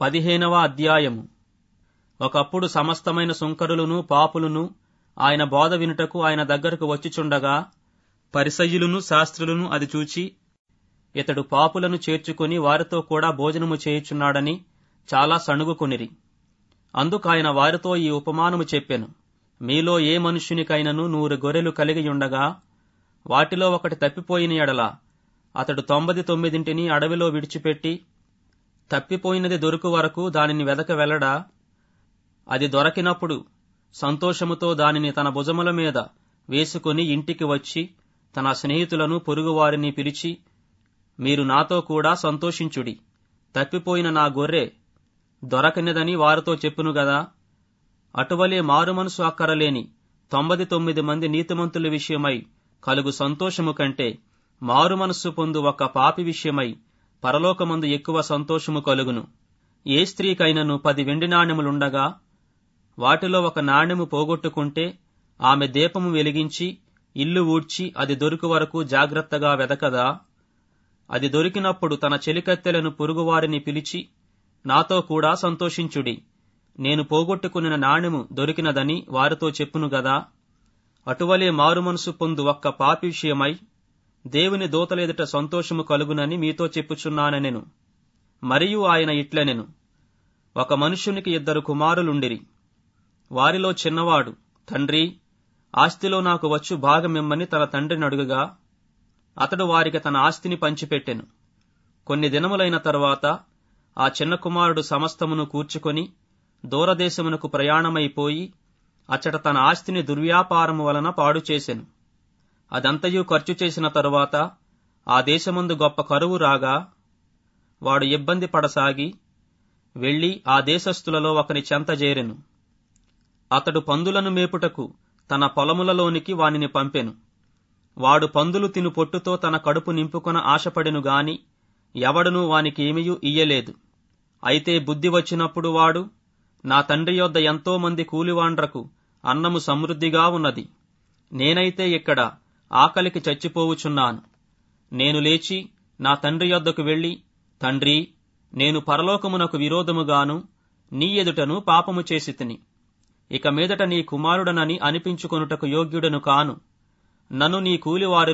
పదిహేనవ అధ్యాయము. ఒకప్పుడు సమస్తమైన సుంకరులను పాపులను ఆయన బోధ వినుటకు ఆయన దగ్గరకు వచ్చిచుండగా పరిసయ్యులను శాస్త్రులను అది చూచి ఇతడు పాపులను చేర్చుకుని వారితో కూడా భోజనము చేయుచున్నాడని చాలా సణుగుకునిరి. అందుకాయన వారితో ఈ ఉపమానము చెప్పెను. మీలో ఏ మనుష్యునికైనను నూరు గొర్రెలు కలిగియుండగా వాటిలో ఒకటి తప్పిపోయిన ఎడల అతడు తొంభది తొమ్మిదింటిని అడవిలో విడిచిపెట్టి తప్పిపోయినది దొరుకు వరకు దానిని వెదక వెళ్ళడా అది దొరకినప్పుడు సంతోషముతో దానిని తన భుజముల మీద వేసుకుని ఇంటికి వచ్చి తన స్నేహితులను పొరుగువారిని పిలిచి మీరు నాతో కూడా సంతోషించుడి. తప్పిపోయిన నా గొర్రె దొరకనిదని వారితో చెప్పును గదా? అటువలే మారుమనసు అక్కరలేని తొంభది తొమ్మిది మంది నీతిమంతుల విషయమై కలుగు సంతోషము కంటే మారుమనస్సు పొందు ఒక పాపి విషయమై పరలోకమందు ఎక్కువ సంతోషము కలుగును. ఏ స్త్రీకైనను పది వెండి నాణెములుండగా వాటిలో ఒక నాణెము పోగొట్టుకుంటే ఆమె దీపము వెలిగించి ఇల్లు ఊడ్చి అది దొరికి వరకు జాగ్రత్తగా వెదకదా? అది దొరికినప్పుడు తన చెలికత్తెలను పొరుగువారిని పిలిచి నాతో కూడా సంతోషించుడి. నేను పోగొట్టుకున్న నాణెము దొరికినదని వారితో చెప్పును గదా? అటువలే మారుమనసు పొందు ఒక్క పాపి విషయమై దేవుని దూతలెదుట సంతోషము కలుగునని మీతో చెప్పుచున్నానెను మరియు ఆయన ఇట్లనెను. ఒక మనుష్యునికి ఇద్దరు కుమారులుండిరి. వారిలో చిన్నవాడు తండ్రి ఆస్తిలో నాకు వచ్చు భాగమిమ్మని తన తండ్రిని అడుగుగా అతడు వారికి తన ఆస్తిని పంచిపెట్టెను. కొన్ని దినములైన తరువాత ఆ చిన్న కుమారుడు సమస్తమును కూర్చుకొని దూరదేశమునకు ప్రయాణమైపోయి అచ్చట తన ఆస్తిని దుర్వ్యాపారము వలన పాడు చేసెను. అదంతయు ఖర్చు చేసిన తరువాత ఆ దేశమందు గొప్ప కరువు రాగా వాడు ఇబ్బంది పడసాగి వెళ్ళి ఆ దేశస్థులలో ఒకని చెంత చేరెను అతడు పందులను మేపుటకు తన పొలములలోనికి వానిని పంపెను. వాడు పందులు తిను పొట్టుతో తన కడుపు నింపుకొన ఆశపడెను గాని ఎవడనూ వానికి ఏమియూ ఇయ్యలేదు. అయితే బుద్ధి వచ్చినప్పుడు వాడు నా తండ్రి యొద్ద ఎంతో మంది కూలివాండ్రకు అన్నము సమృద్ధిగా ఉన్నది. నేనైతే ఇక్కడ ఆకలికి చచ్చిపోవుచున్నాను. నేను లేచి నా తండ్రి యొద్దకు వెళ్ళి తండ్రి నేను పరలోకమునకు విరోధముగాను నీ ఎదుటను పాపము చేసి తిని. ఇక మీదట నీ కుమారుడనని అనిపించుకొనుటకు యోగ్యుడను కాను. నన్ను నీ కూలివారు